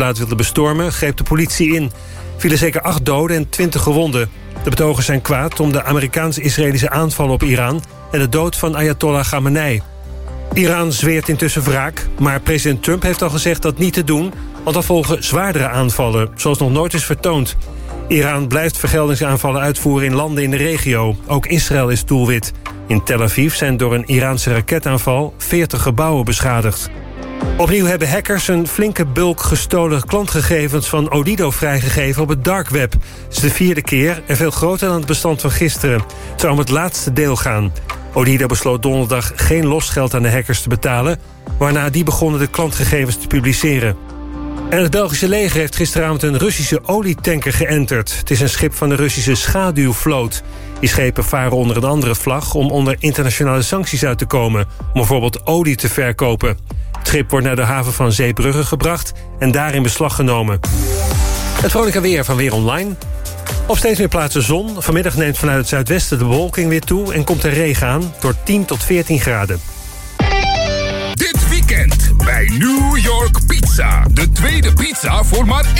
laat wilde bestormen, greep de politie in. Vielen zeker acht doden en twintig gewonden. De betogers zijn kwaad om de Amerikaans-Israëlische aanvallen op Iran... en de dood van Ayatollah Khamenei. Iran zweert intussen wraak, maar president Trump heeft al gezegd dat niet te doen... want er volgen zwaardere aanvallen, zoals nog nooit is vertoond. Iran blijft vergeldingsaanvallen uitvoeren in landen in de regio. Ook Israël is doelwit. In Tel Aviv zijn door een Iraanse raketaanval 40 gebouwen beschadigd. Opnieuw hebben hackers een flinke bulk gestolen klantgegevens van Odido vrijgegeven op het dark web. Het is de vierde keer en veel groter dan het bestand van gisteren. Het zou om het laatste deel gaan. Odido besloot donderdag geen losgeld aan de hackers te betalen... waarna die begonnen de klantgegevens te publiceren. En het Belgische leger heeft gisteravond een Russische olietanker geënterd. Het is een schip van de Russische schaduwvloot. Die schepen varen onder een andere vlag om onder internationale sancties uit te komen... om bijvoorbeeld olie te verkopen. Het wordt naar de haven van Zeebrugge gebracht en daar in beslag genomen. Het vrolijke weer van Weer Online. Op steeds meer plaatsen zon. Vanmiddag neemt vanuit het zuidwesten de bewolking weer toe... en komt er regen aan door 10 tot 14 graden. Dit weekend bij New York Pizza. De tweede pizza voor maar 1,99.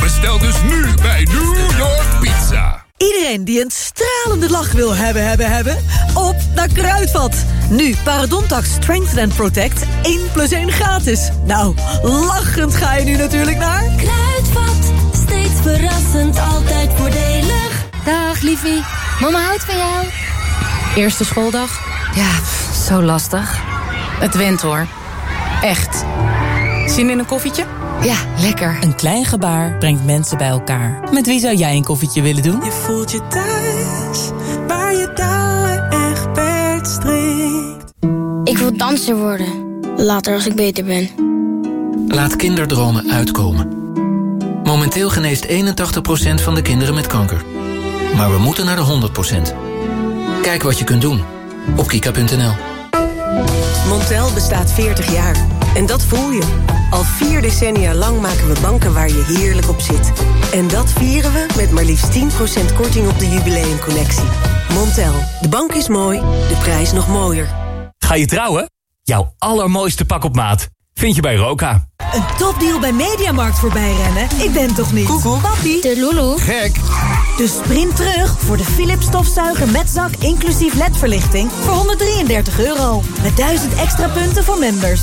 Bestel dus nu bij New York Pizza. Iedereen die een stralende lach wil hebben, hebben, hebben... op naar Kruidvat. Nu Parodontax Strengthen Protect 1 plus 1 gratis. Nou, lachend ga je nu natuurlijk naar... Kruidvat, steeds verrassend, altijd voordelig. Dag liefie, mama houdt van jou. Eerste schooldag? Ja, zo lastig. Het went hoor. Echt. Zin in een koffietje? Ja, lekker. Een klein gebaar brengt mensen bij elkaar. Met wie zou jij een koffietje willen doen? Je voelt je thuis, waar je touwen echt per strikt. Ik wil danser worden. Later als ik beter ben. Laat kinderdromen uitkomen. Momenteel geneest 81% van de kinderen met kanker. Maar we moeten naar de 100%. Kijk wat je kunt doen op kika.nl. Montel bestaat 40 jaar. En dat voel je. Al vier decennia lang maken we banken waar je heerlijk op zit. En dat vieren we met maar liefst 10% korting op de jubileumconnectie. Montel, de bank is mooi, de prijs nog mooier. Ga je trouwen? Jouw allermooiste pak op maat vind je bij Roka. Een topdeal bij Mediamarkt voorbij rennen? Ik ben toch niet? Koekoek. Papi. De Lulu. Gek. Dus sprint terug voor de Philips stofzuiger met zak inclusief ledverlichting voor 133 euro. Met 1000 extra punten voor members.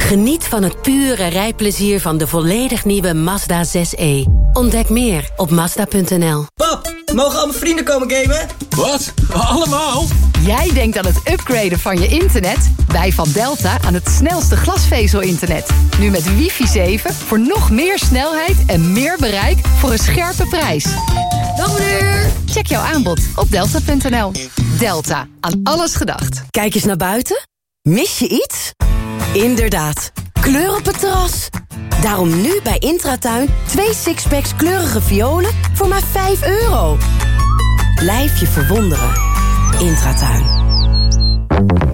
Geniet van het pure rijplezier van de volledig nieuwe Mazda 6e. Ontdek meer op Mazda.nl. Pap, mogen al mijn vrienden komen gamen? Wat? Allemaal? Jij denkt aan het upgraden van je internet? Wij van Delta aan het snelste glasvezel-internet. Nu met wifi 7 voor nog meer snelheid en meer bereik voor een scherpe prijs. Dag meneer! Check jouw aanbod op delta.nl. Delta, aan alles gedacht. Kijk eens naar buiten. Mis je iets? Inderdaad, kleur op het terras. Daarom nu bij Intratuin twee sixpacks kleurige violen voor maar 5 euro. Blijf je verwonderen. Intratuin.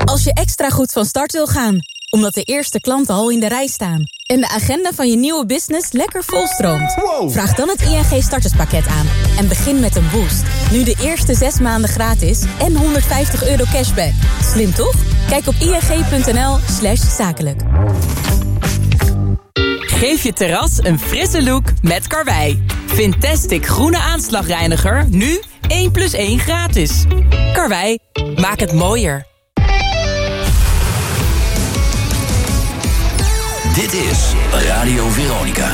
Als je extra goed van start wil gaan, omdat de eerste klanten al in de rij staan... en de agenda van je nieuwe business lekker volstroomt... vraag dan het ING starterspakket aan en begin met een boost. Nu de eerste zes maanden gratis en 150 euro cashback. Slim toch? Kijk op ing.nl slash zakelijk. Geef je terras een frisse look met Karwei. Fantastic groene aanslagreiniger, nu 1 plus 1 gratis. Karwei, maak het mooier. Dit is Radio Veronica.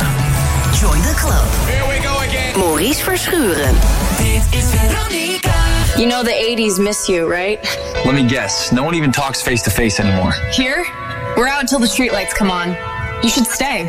Join the club. Here we go again. Maurice Verschuren. Dit is Veronica. You know the 80s miss you, right? Let me guess. No one even talks face to face anymore. Here? We're out until the streetlights come on. You should stay.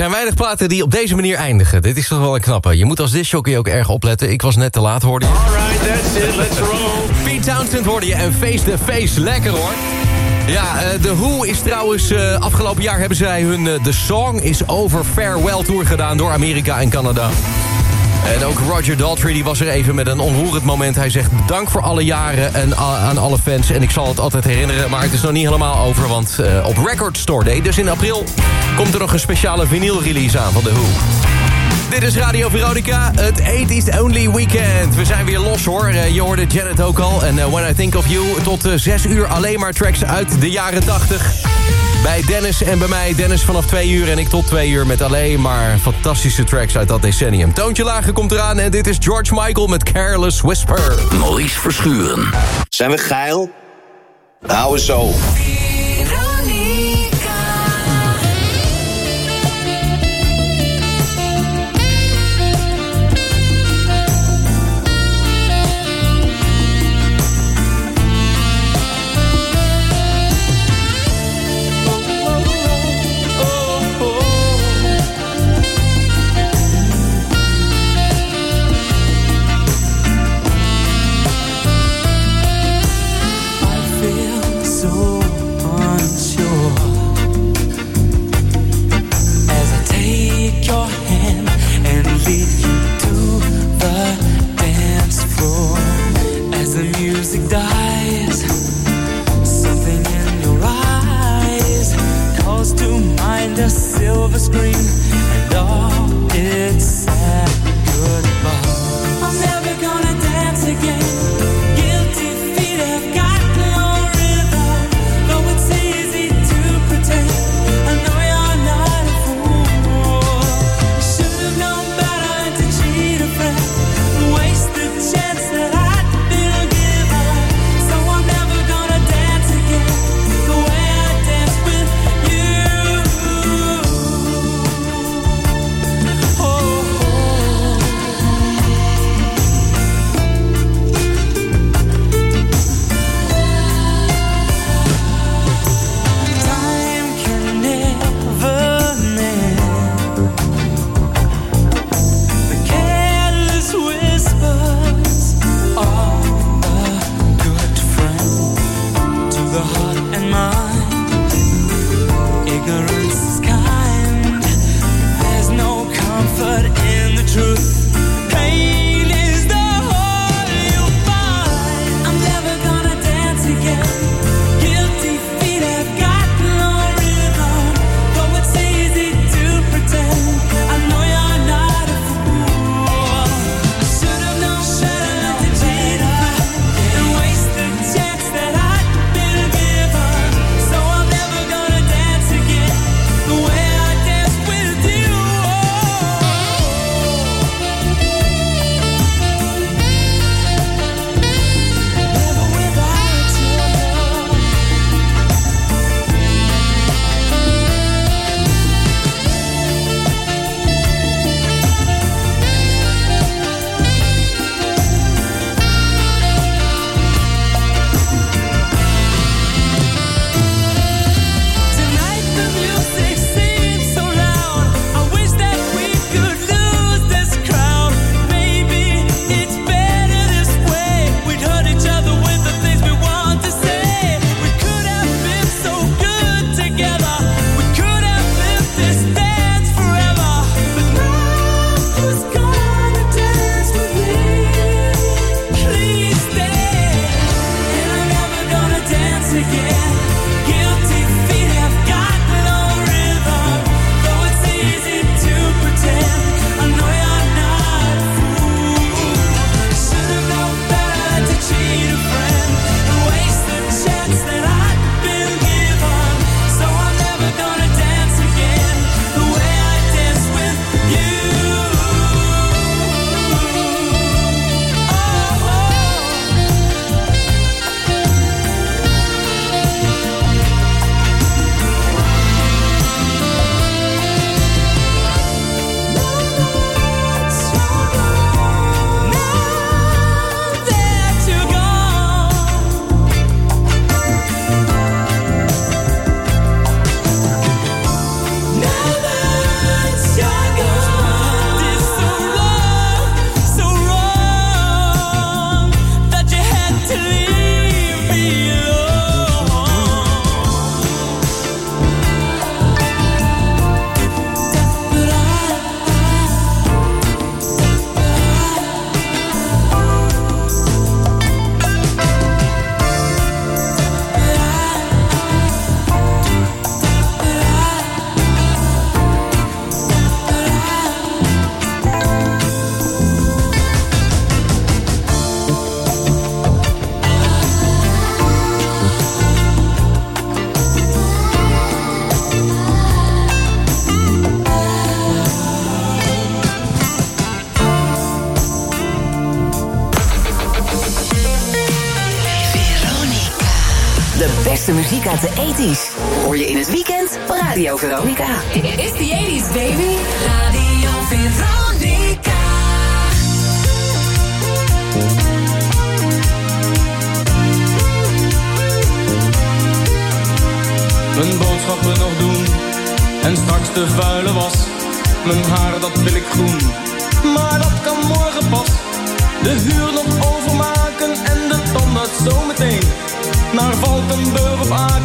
Zijn weinig platen die op deze manier eindigen. Dit is toch wel een knappe. Je moet als disjockey ook erg opletten. Ik was net te laat, hoorde je. Alright, that's it, let's roll. Pete Townsend hoorde je en Face the Face. Lekker hoor. Ja, uh, The Who is trouwens... Uh, afgelopen jaar hebben zij hun uh, The Song is Over Farewell Tour gedaan... door Amerika en Canada. En ook Roger Daltrey die was er even met een onroerend moment. Hij zegt dank voor alle jaren en aan alle fans. En ik zal het altijd herinneren, maar het is nog niet helemaal over. Want op Record Store Day, dus in april... komt er nog een speciale vinyl release aan van The Who. Dit is Radio Veronica, het 80s Only Weekend. We zijn weer los hoor, uh, je hoorde Janet ook al. En uh, When I Think of You, tot uh, 6 uur alleen maar tracks uit de jaren 80. Bij Dennis en bij mij, Dennis vanaf 2 uur en ik tot 2 uur... met alleen maar fantastische tracks uit dat decennium. Toontje lager komt eraan en dit is George Michael met Careless Whisper. Maurice Verschuren. Zijn we geil? Hou eens zo.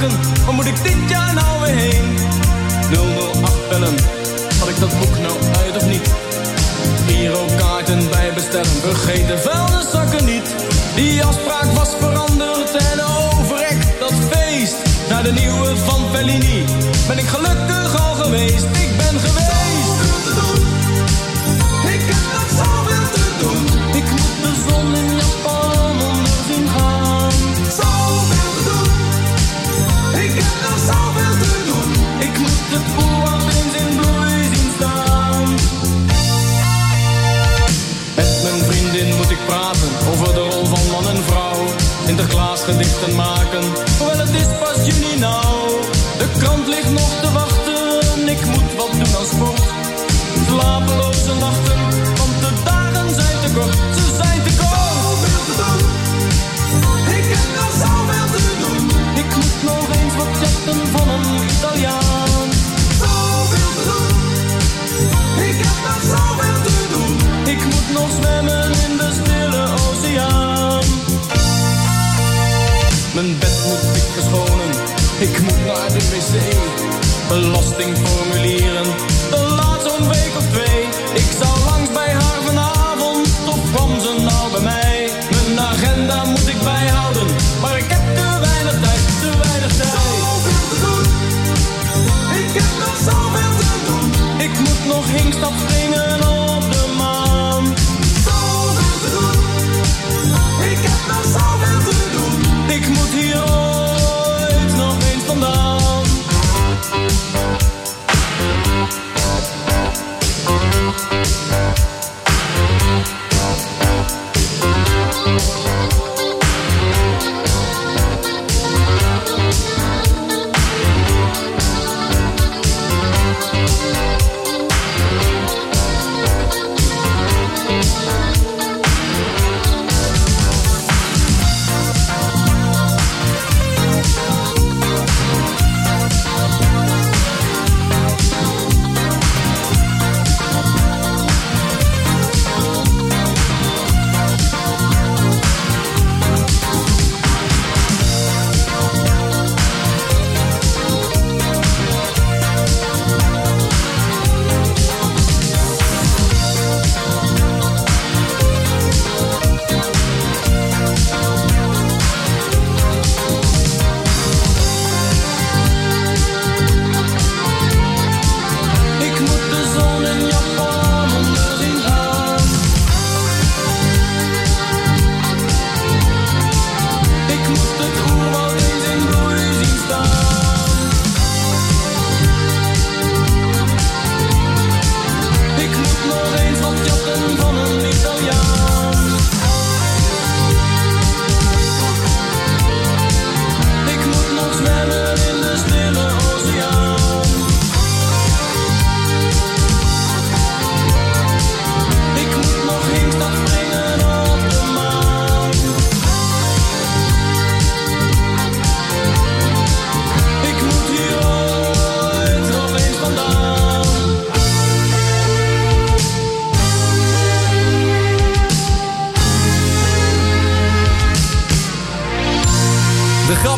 Valkenburg of Aken, waar moet ik dit jaar nou weer heen? 008 bellen, had ik dat boek nou uit of niet? kaarten bij bestellen, vergeet de vuilniszakken niet. Die afspraak was veranderd en overrek dat feest. Naar de nieuwe van Bellini ben ik gelukkig al geweest. Ik ben geweest. Sinterklaas gedichten maken, hoewel het is pas juni nou. De krant ligt nog te wachten, ik moet wat doen aan sport. Slapeloze nachten, want de dagen zijn te kort, ze zijn te kort. Zoveel te doen, ik heb nog zoveel te doen. Ik moet nog eens wat chatten van een Italiaan. Zoveel te doen, ik heb nog zoveel te doen. Ik moet nog zwemmen in de stille oceaan.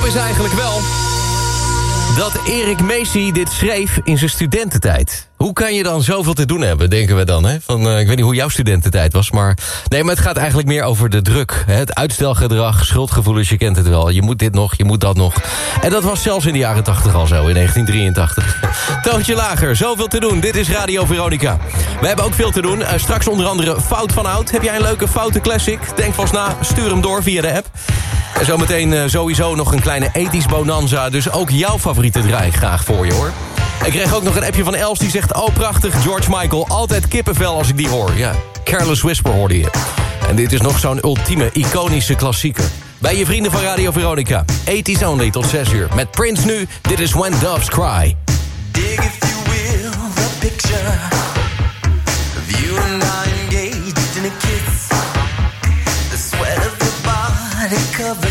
Is eigenlijk wel dat Erik Macy dit schreef in zijn studententijd. Hoe kan je dan zoveel te doen hebben, denken we dan. Hè? Van, eh, ik weet niet hoe jouw studententijd was, maar... Nee, maar het gaat eigenlijk meer over de druk. Hè? Het uitstelgedrag, schuldgevoelens, je kent het wel. Je moet dit nog, je moet dat nog. En dat was zelfs in de jaren 80 al zo, in 1983. Toontje lager, zoveel te doen. Dit is Radio Veronica. We hebben ook veel te doen. Eh, straks onder andere Fout van Oud. Heb jij een leuke foute classic? Denk vast na, stuur hem door via de app. En zometeen eh, sowieso nog een kleine ethisch bonanza. Dus ook jouw favoriete draai graag voor je, hoor. Ik kreeg ook nog een appje van Els die zegt... Oh, prachtig, George Michael. Altijd kippenvel als ik die hoor. Ja, Careless Whisper hoorde je. En dit is nog zo'n ultieme, iconische klassieker. bij je vrienden van Radio Veronica. 80s only tot 6 uur. Met Prince nu, dit is When Doves Cry. Dig if you will, the picture you and I engaged in a kiss. The sweat of your body covers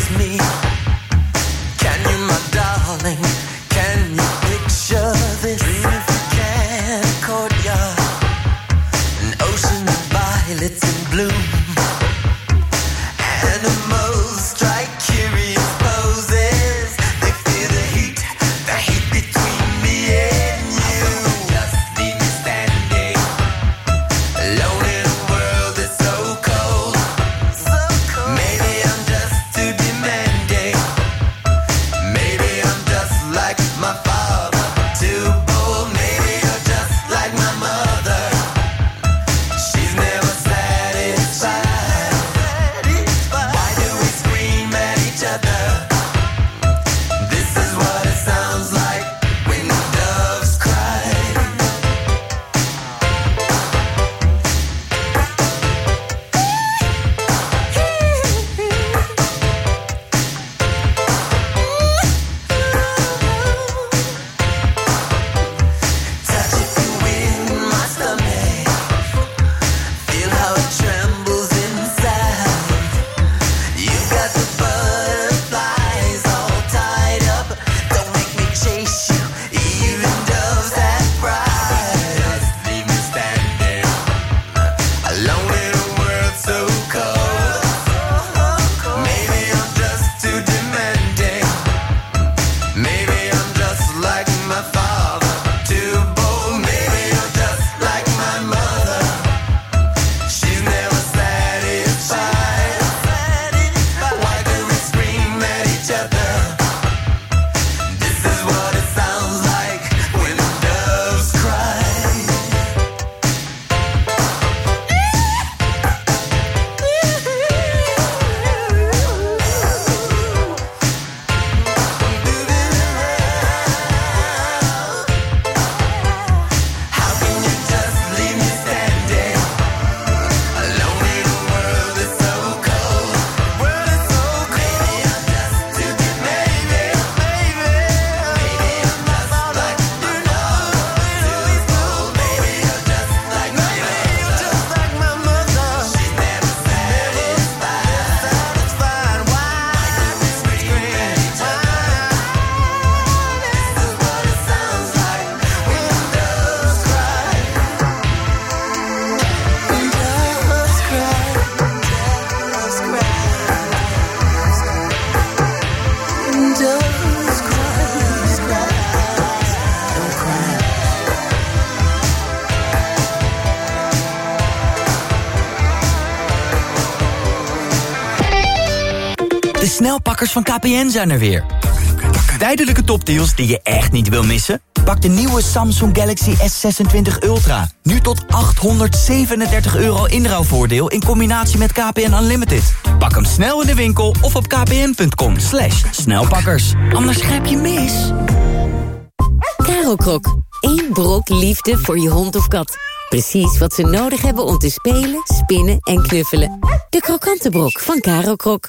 Snelpakkers van KPN zijn er weer. Tijdelijke topdeals die je echt niet wil missen? Pak de nieuwe Samsung Galaxy S26 Ultra. Nu tot 837 euro inruilvoordeel in combinatie met KPN Unlimited. Pak hem snel in de winkel of op kpn.com. Slash snelpakkers. Anders grijp je mis. Krok. Eén brok liefde voor je hond of kat. Precies wat ze nodig hebben om te spelen, spinnen en knuffelen. De krokante brok van Krok.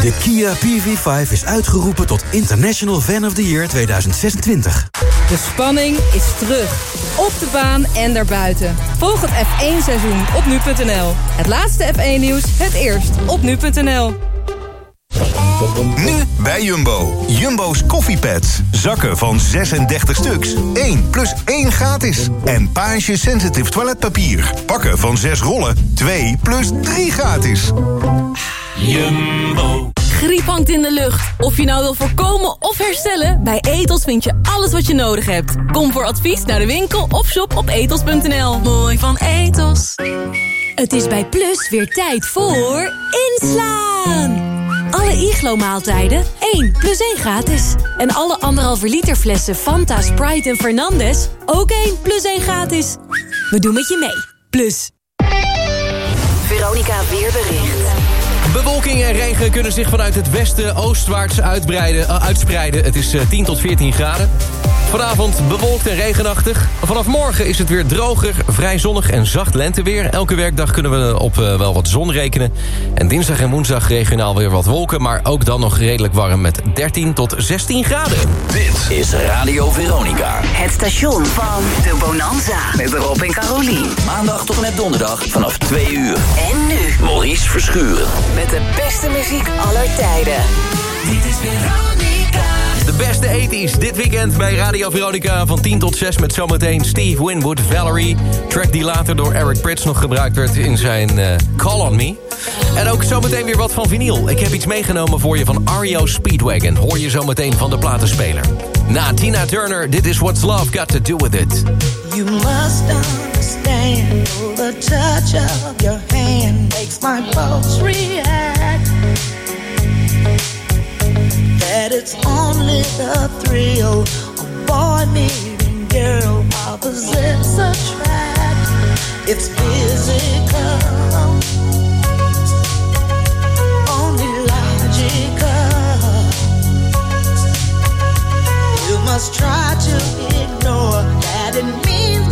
De Kia PV5 is uitgeroepen tot International Fan of the Year 2026. De spanning is terug. Op de baan en daarbuiten. Volg het F1-seizoen op nu.nl. Het laatste F1-nieuws, het eerst op nu.nl. Nu bij Jumbo. Jumbo's koffiepads. Zakken van 36 stuks. 1 plus 1 gratis. En Page Sensitive Toiletpapier. Pakken van 6 rollen. 2 plus 3 gratis. Jumbo. Griep hangt in de lucht. Of je nou wil voorkomen of herstellen, bij Etos vind je alles wat je nodig hebt. Kom voor advies naar de winkel of shop op etos.nl. Mooi van Etos. Het is bij Plus weer tijd voor inslaan. Alle Iglo-maaltijden 1 plus 1 gratis. En alle anderhalve liter flessen Fanta, Sprite en Fernandez... ook 1 plus 1 gratis. We doen met je mee. Plus. Veronica Weerbericht. Bewolking en regen kunnen zich vanuit het westen oostwaarts uitbreiden, uh, uitspreiden. Het is uh, 10 tot 14 graden. Vanavond bewolkt en regenachtig. Vanaf morgen is het weer droger, vrij zonnig en zacht lenteweer. Elke werkdag kunnen we op uh, wel wat zon rekenen. En dinsdag en woensdag regionaal weer wat wolken... maar ook dan nog redelijk warm met 13 tot 16 graden. Dit is Radio Veronica. Het station van de Bonanza. Met Rob en Carolien. Maandag tot en met donderdag vanaf 2 uur. En nu Maurice Verschuren. Met de beste muziek aller tijden. Dit is Veronica. De beste 80s dit weekend bij Radio Veronica van 10 tot 6... met zometeen Steve Winwood, Valerie. Track die later door Eric Prits nog gebruikt werd in zijn uh, Call On Me. En ook zometeen weer wat van vinyl. Ik heb iets meegenomen voor je van Ario Speedwagon. Hoor je zometeen van de platenspeler. Na Tina Turner, dit is What's Love Got To Do With It. You must understand the touch of your hand makes my pulse react. That it's only the thrill of boy meeting girl opposites attract. It's physical, only logical. You must try to ignore that it means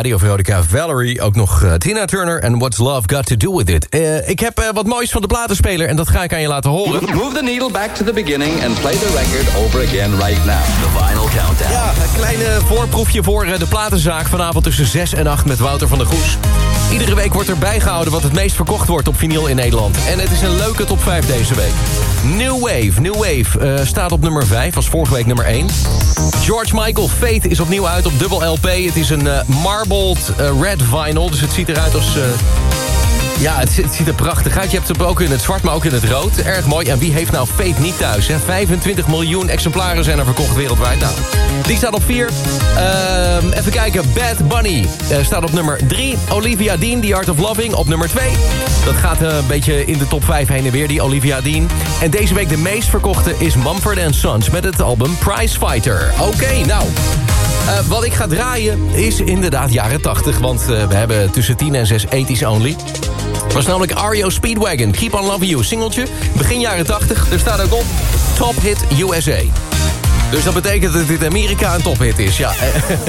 Radio Veronica. Valerie, ook nog eh, Tina Turner en What's Love Got To Do With It. Eh, ik heb eh, wat moois van de platenspeler en dat ga ik aan je laten horen. Move the needle back to the beginning and play the record over again right now. The Vinyl Countdown. Ja, een kleine voorproefje voor de platenzaak vanavond tussen 6 en 8 met Wouter van der Goes. Iedere week wordt er bijgehouden wat het meest verkocht wordt op vinyl in Nederland. En het is een leuke top 5 deze week. New Wave. New Wave staat op nummer 5, was vorige week nummer 1. George Michael Fate is opnieuw uit op dubbel LP. Het is een eh, marbled eh, red vinyl, dus het ziet eruit als... ja, het, ziet- er prachtig uit. Je hebt het ook in het zwart, maar ook in het rood. Erg mooi. En wie heeft nou Fate niet thuis? Hè? 25 miljoen exemplaren zijn er verkocht wereldwijd. Nou, die staat op 4. even kijken. Bad Bunny eh, staat op nummer 3. Olivia Dean, The Art of Loving, op nummer 2. Dat gaat eh, een beetje in de top 5 heen en weer, die Olivia Dean. En deze week de meest verkochte is Mumford Sons... met het album Prize Fighter. Oké, nou... Eh, wat ik ga draaien is inderdaad jaren 80. Want we hebben tussen 10 en 6 ethisch only. Was namelijk Ario Speedwagon. Keep on Loving You. Singeltje. Begin jaren 80. Er staat ook op. Top Hit USA. Dus dat betekent dat dit Amerika een tophit is. Ja.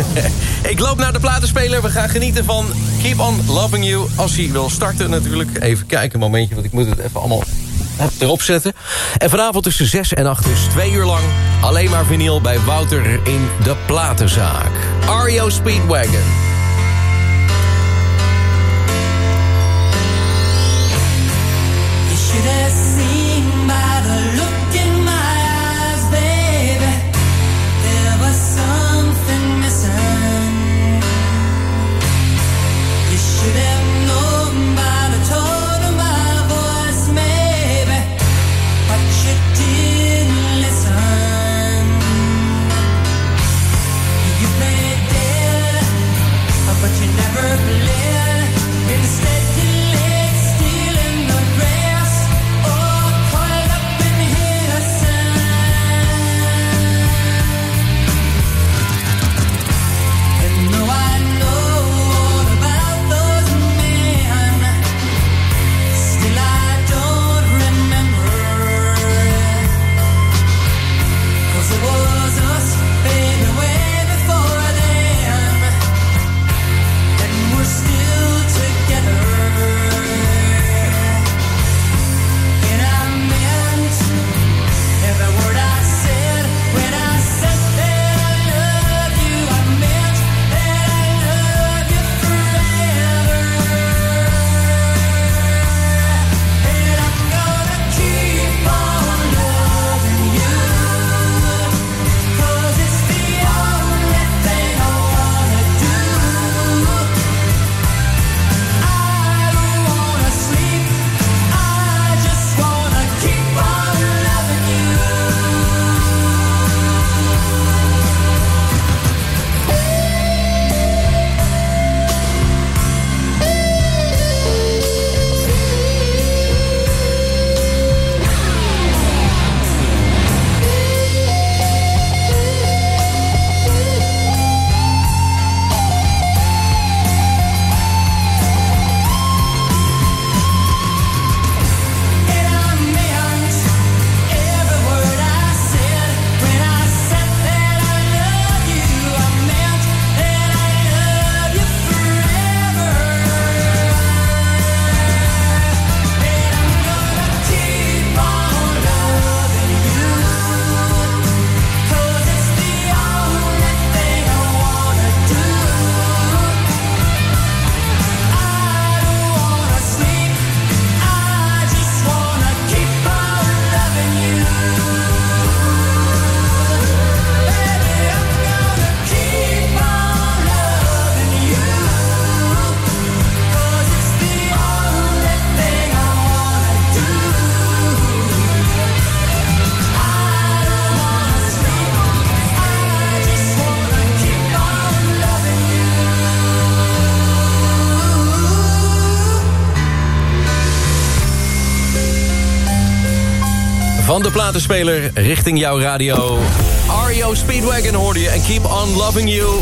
ik loop naar de platenspeler. We gaan genieten van Keep on Loving You. Als hij wil starten natuurlijk. Even kijken, een momentje. Want ik moet het even allemaal erop zetten. En vanavond tussen 6 en 8 dus twee uur lang... alleen maar vinyl bij Wouter in de platenzaak. Ario Speedwagon. Van de platenspeler richting jouw radio. Ario Speedwagon hoorde je en Keep On Loving You.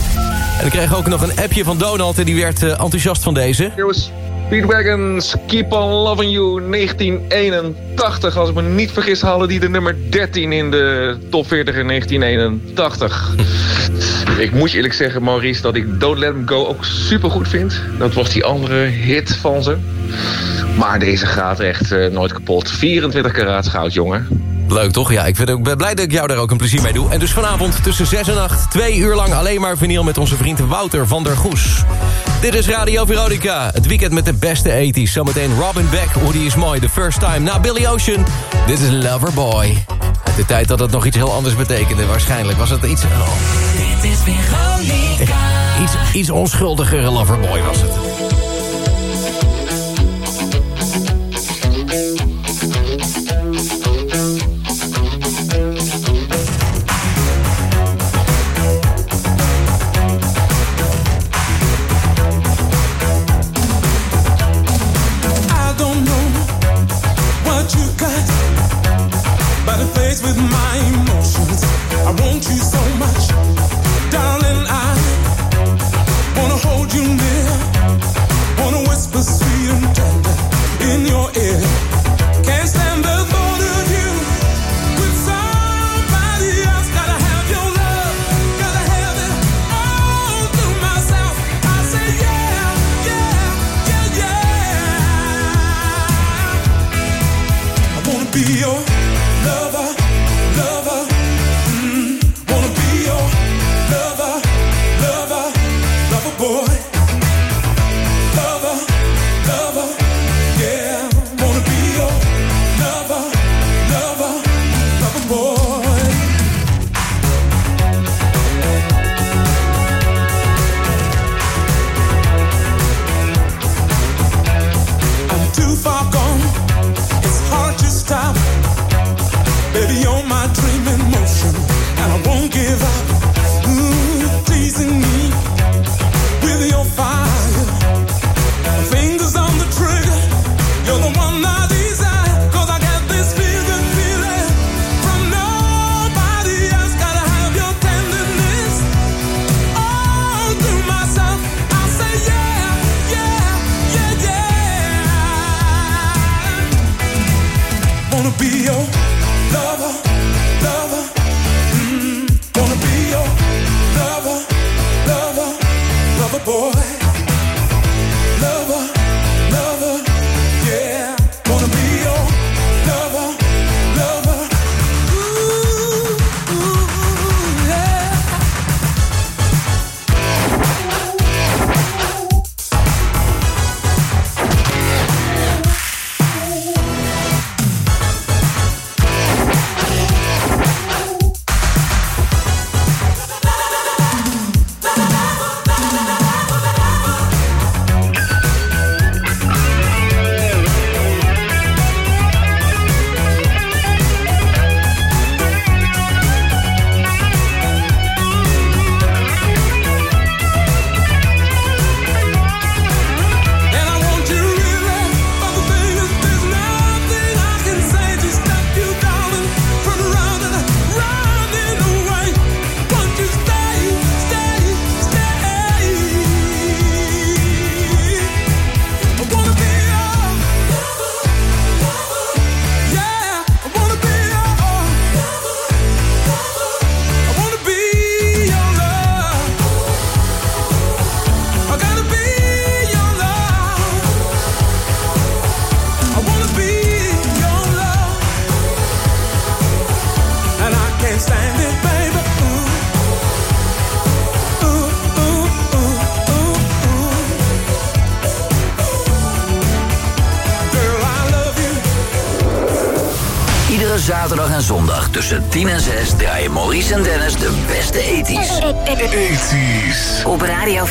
En ik kreeg ook nog een appje van Donald en die werd eh, enthousiast van deze. Was Speedwagons, Keep on Loving You, 1981. Als ik me niet vergis, hadden die de nummer 13 in de top 40 in 1981. ik moet je eerlijk zeggen, Maurice, dat ik Don't Let 'Em Go ook super goed vind. Dat was die andere hit van ze. Maar deze gaat echt eh, nooit kapot. 24 karaat goud, jongen. Leuk toch? Ja, ik vind ook, ben blij dat ik jou daar ook een plezier mee doe. En dus vanavond tussen 6 en 8, twee uur lang alleen maar vinyl met onze vriend Wouter van der Goes. Dit is Radio Veronica. Het weekend met de beste 80's. Zometeen Robin Beck, hoe die is mooi. The first time na Billy Ocean. Dit is Loverboy. Uit de tijd dat het nog iets heel anders betekende. Waarschijnlijk was het iets... Oh. Dit is Veronica. Iets, iets onschuldigere Loverboy was het. I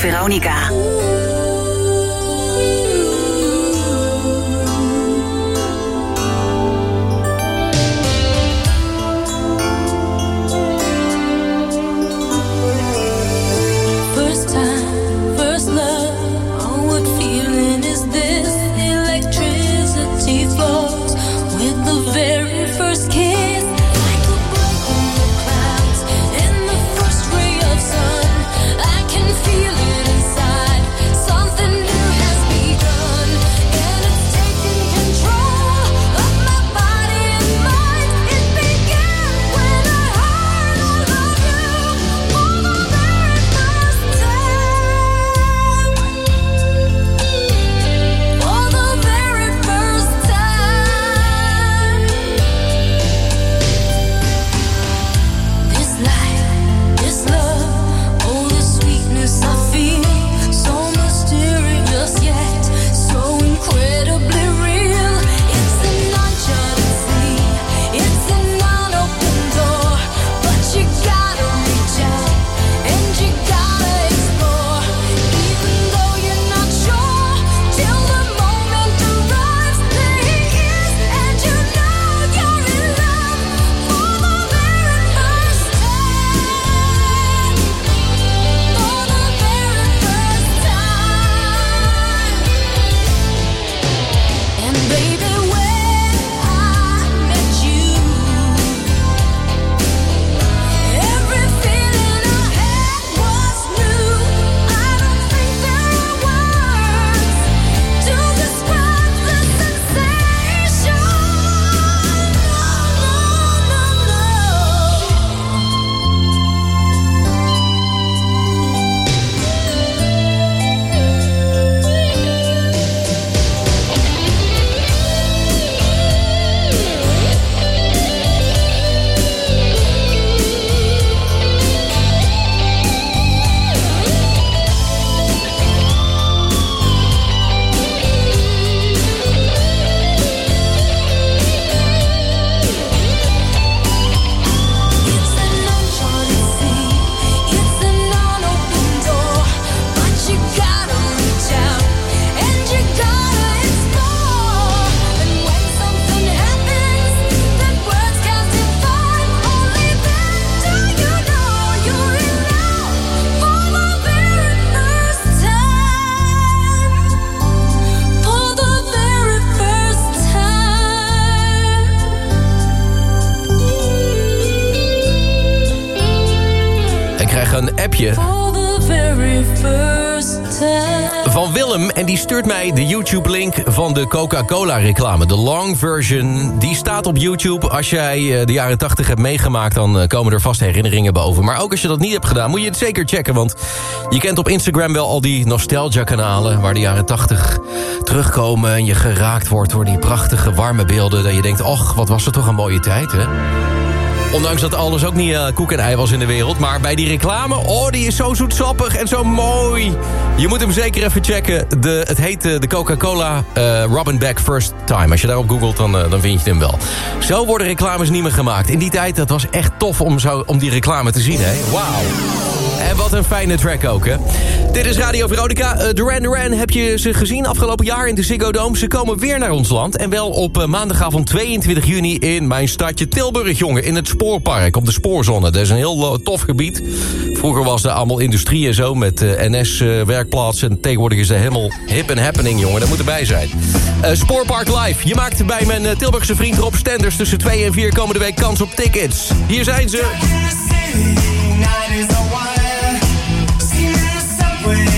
Veronica. Van Willem. En die stuurt mij de YouTube-link van de Coca-Cola-reclame. De long version, die staat op YouTube. Als jij eh, de jaren 80 hebt meegemaakt, dan eh, komen er vast herinneringen boven. Maar ook als je dat niet hebt gedaan, moet je het zeker checken. Want je kent op Instagram wel al die nostalgia-kanalen... waar de jaren 80 terugkomen en je geraakt wordt door die prachtige warme beelden... dat je denkt, och, wat was het toch een mooie tijd, hè? Ondanks dat alles ook niet eh, koek en ei was in de wereld. Maar bij die reclame, oh, die is zo zoetsappig en zo mooi. Je moet hem zeker even checken. De, het heet eh, de Coca-Cola eh, Robin Back First Time. Als je daarop googelt, dan, dan vind je hem wel. Zo worden reclames niet meer gemaakt. In die tijd, dat was echt tof om, zo, om die reclame te zien, hè? Wauw. En wat een fijne track ook, hè? Dit is Radio Veronica. Eh, Duran Duran, heb je ze gezien afgelopen jaar in de Ziggo Dome? Ze komen weer naar ons land. En wel op eh, maandagavond 22 juni in mijn stadje Tilburg, jongen. In het Spoorpark, op de Spoorzone. Dat is een heel eh, tof gebied. Vroeger was er allemaal industrie en zo met NS-werkplaatsen. en tegenwoordig is het helemaal hip en happening, jongen. Dat moet erbij zijn. Spoorpark Live. Je maakt bij mijn Tilburgse vriend Rob Stenders... tussen 2 en 4 komende week kans op tickets. Hier zijn ze. Touch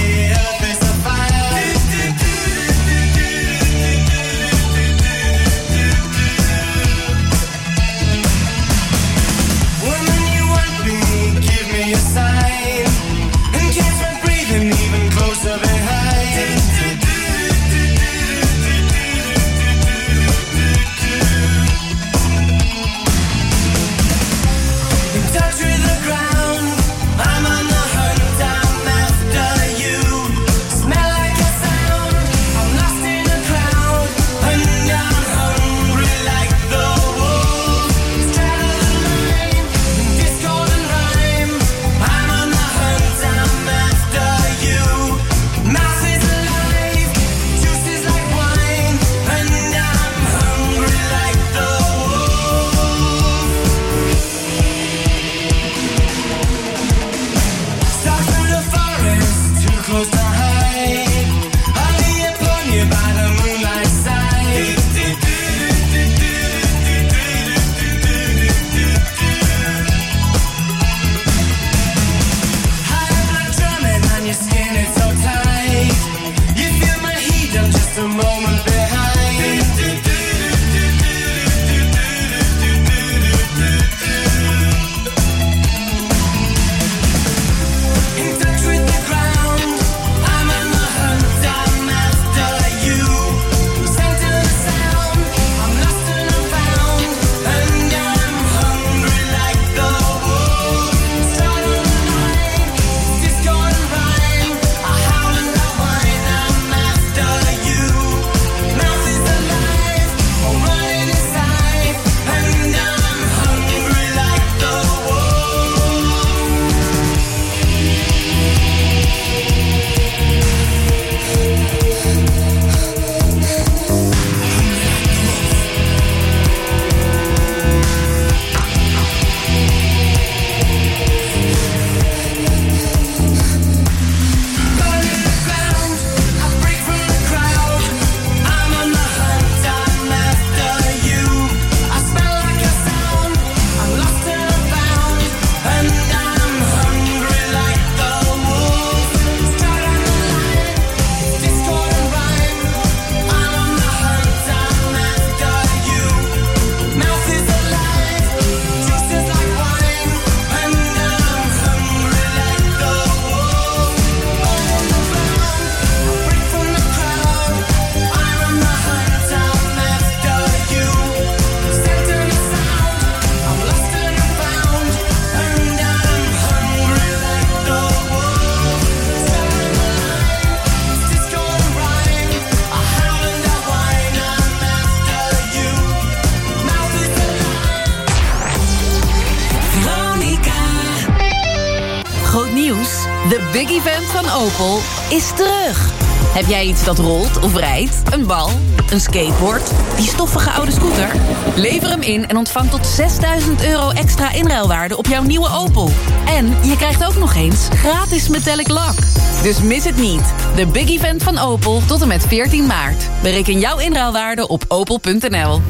is terug. Heb jij iets dat rolt of rijdt? Een bal? Een skateboard? Die stoffige oude scooter? Lever hem in en ontvang tot 6000 euro extra inruilwaarde op jouw nieuwe Opel. En je krijgt ook nog eens gratis metallic lak. Dus mis het niet. De big event van Opel tot en met 14 maart. Bereken jouw inruilwaarde op opel.nl.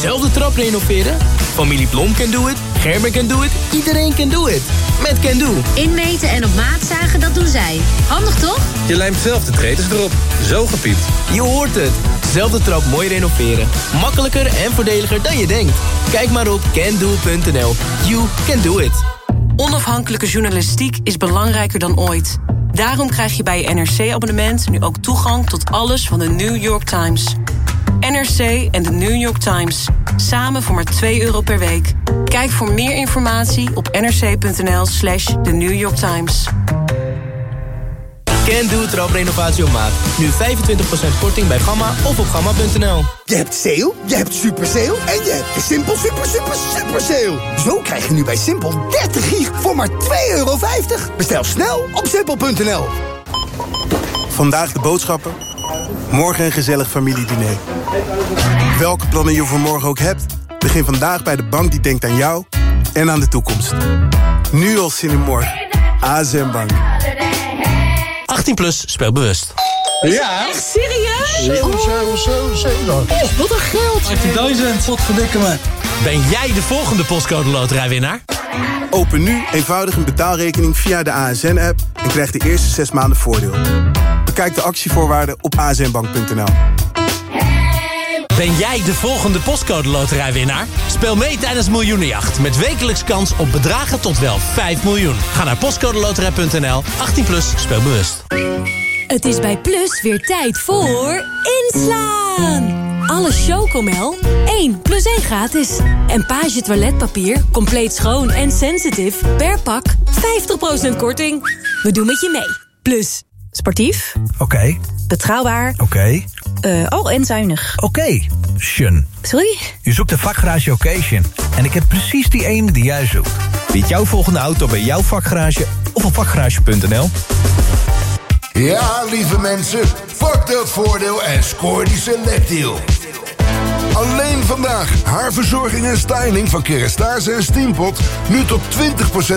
Zelfde trap renoveren? Familie Blom can do it? Gerber can do it, iedereen can do it. Met Can Do. Inmeten en op maat zagen, dat doen zij. Handig toch? Je lijmt zelf de treetjes erop. Zo gepiept. Je hoort het. Zelfde trap mooi renoveren. Makkelijker en voordeliger dan je denkt. Kijk maar op cando.nl. You can do it. Onafhankelijke journalistiek is belangrijker dan ooit. Daarom krijg je bij je NRC-abonnement nu ook toegang tot alles van de New York Times. NRC en de New York Times. Samen voor maar 2 euro per week. Kijk voor meer informatie op nrc.nl slash The New York Times. Can do traprenovatie op maat. Nu 25% korting bij Gamma of op gamma.nl. Je hebt sale, je hebt super sale en je hebt de Simpel super super super sale. Zo krijg je nu bij Simpel 30 gig voor maar 2,50 euro. Bestel snel op simpel.nl. Vandaag de boodschappen. Morgen een gezellig familiediner. Welke plannen je voor morgen ook hebt... begin vandaag bij de bank die denkt aan jou en aan de toekomst. Nu al zin in morgen. ASM Bank. 18 plus, speel bewust. Ja? Echt serieus? 7, 7, 7, 7. Oh, wat een geld. 18.000. Wat verdikken me. Ben jij de volgende postcode loterijwinnaar? Open nu eenvoudig een betaalrekening via de ASN-app... en krijg de eerste 6 maanden voordeel. Bekijk de actievoorwaarden op asnbank.nl. Ben jij de volgende postcode loterijwinnaar? Speel mee tijdens Miljoenenjacht met wekelijks kans op bedragen tot wel 5 miljoen. Ga naar postcodeloterij.nl, 18 plus, speel bewust. Het is bij Plus weer tijd voor inslaan. Alle Chocomel 1 plus 1 gratis. En Page toiletpapier, compleet schoon en sensitive per pak 50% korting. We doen met je mee. Plus. Sportief, Oké, betrouwbaar oké, eh, oh, en zuinig. oké. Shun. Sorry? Je zoekt een vakgarage occasion. En ik heb precies die ene die jij zoekt. Bied jouw volgende auto bij jouw vakgarage of op vakgarage.nl. Ja, lieve mensen, pak dat voordeel en scoor die selectdeal. Alleen vandaag haarverzorging en styling van Kerastase en Steampot... nu tot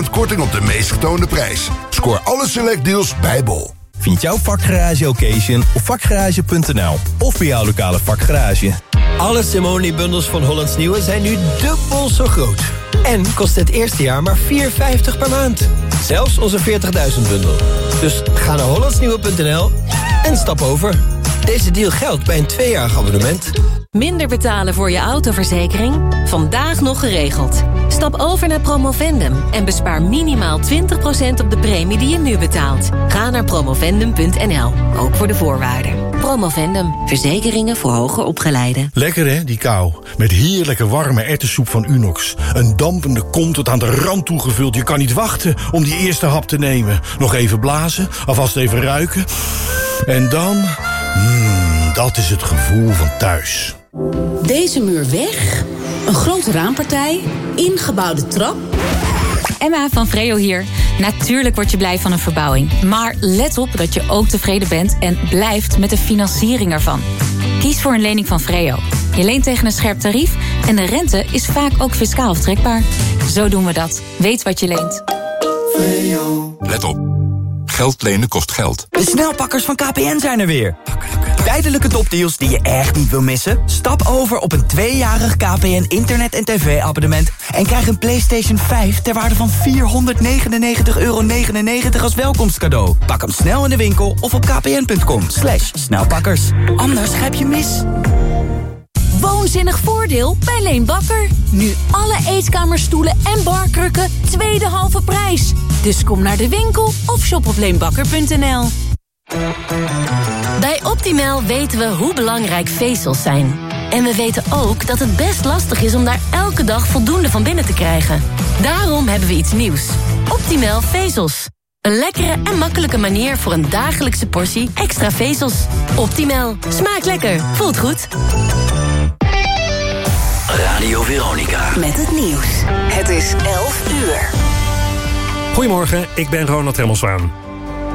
20% korting op de meest getoonde prijs. Scoor alle selectdeals bij Bol. Vind jouw vakgarage occasion op vakgarage.nl. Of bij jouw lokale vakgarage. Alle Simone-bundels van Hollands Nieuwe zijn nu dubbel zo groot. En kost het eerste jaar maar 4,50 per maand. Zelfs onze 40.000 bundel. Dus ga naar hollandsnieuwe.nl en stap over. Deze deal geldt bij een tweejarig abonnement. Minder betalen voor je autoverzekering? Vandaag nog geregeld. Stap over naar Promovendum en bespaar minimaal 20% op de premie die je nu betaalt. Ga naar promovendum.nl, ook voor de voorwaarden. Promovendum, verzekeringen voor hoger opgeleiden. Lekker hè, die kou. Met heerlijke warme erwtensoep van Unox. Een dampende kom tot aan de rand toegevuld. Je kan niet wachten om die eerste hap te nemen. Nog even blazen, alvast even ruiken. En dan... Mmm, dat is het gevoel van thuis. Deze muur weg, een grote raampartij, ingebouwde trap. Emma van Vreo hier. Natuurlijk word je blij van een verbouwing. Maar let op dat je ook tevreden bent en blijft met de financiering ervan. Kies voor een lening van Vreo. Je leent tegen een scherp tarief en de rente is vaak ook fiscaal aftrekbaar. Zo doen we dat. Weet wat je leent. Let op. Geld lenen kost geld. De snelpakkers van KPN zijn er weer. Tijdelijke topdeals die je echt niet wil missen? Stap over op een tweejarig KPN internet- en tv-abonnement... en krijg een PlayStation 5 ter waarde van 499,99 euro als welkomstcadeau. Pak hem snel in de winkel of op kpn.com. Slash snelpakkers. Anders grijp je mis. Woonzinnig voordeel bij Leen Bakker. Nu alle eetkamerstoelen en barkrukken tweede halve prijs. Dus kom naar de winkel of shop op leenbakker.nl. Bij Optimal weten we hoe belangrijk vezels zijn. En we weten ook dat het best lastig is om daar elke dag voldoende van binnen te krijgen. Daarom hebben we iets nieuws. Optimal vezels. Een lekkere en makkelijke manier voor een dagelijkse portie extra vezels. Optimal. Smaakt lekker. Voelt goed. Radio Veronica. Met het nieuws. Het is 11 uur. Goedemorgen, ik ben Ronald Remmelswaan.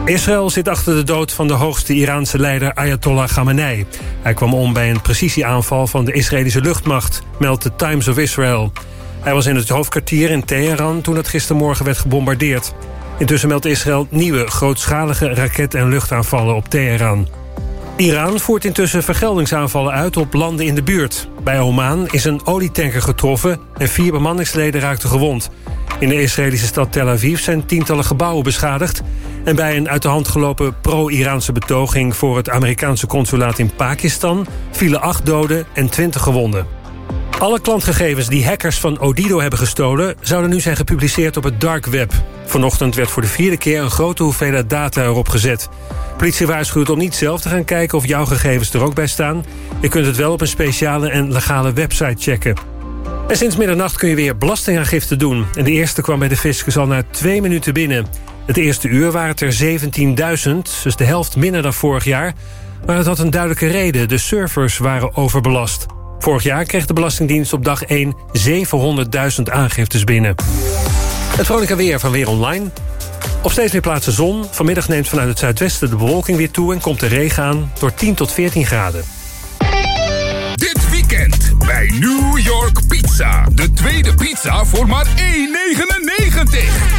Israël zit achter de dood van de hoogste Iraanse leider Ayatollah Khamenei. Hij kwam om bij een precisieaanval van de Israëlische luchtmacht, meldt de Times of Israel. Hij was in het hoofdkwartier in Teheran toen het gistermorgen werd gebombardeerd. Intussen meldt Israël nieuwe grootschalige raket- en luchtaanvallen op Teheran. Iran voert intussen vergeldingsaanvallen uit op landen in de buurt. Bij Oman is een olietanker getroffen en vier bemanningsleden raakten gewond. In de Israëlische stad Tel Aviv zijn tientallen gebouwen beschadigd... en bij een uit de hand gelopen pro-Iraanse betoging... voor het Amerikaanse consulaat in Pakistan... vielen acht doden en twintig gewonden. Alle klantgegevens die hackers van Odido hebben gestolen... zouden nu zijn gepubliceerd op het dark web. Vanochtend werd voor de vierde keer een grote hoeveelheid data erop gezet. Politie waarschuwt om niet zelf te gaan kijken of jouw gegevens er ook bij staan. Je kunt het wel op een speciale en legale website checken. En sinds middernacht kun je weer belastingaangifte doen. En de eerste kwam bij de fiscus al na twee minuten binnen. Het eerste uur waren het er 17.000, dus de helft minder dan vorig jaar. Maar het had een duidelijke reden. De servers waren overbelast. Vorig jaar kreeg de Belastingdienst op dag 1 700.000 aangiftes binnen. Het vrolijke weer van Weer Online. Op steeds meer plaatsen zon. Vanmiddag neemt vanuit het zuidwesten de bewolking weer toe... en komt de regen aan door 10 tot 14 graden. Dit weekend bij New York Pizza. De tweede pizza voor maar 1,99.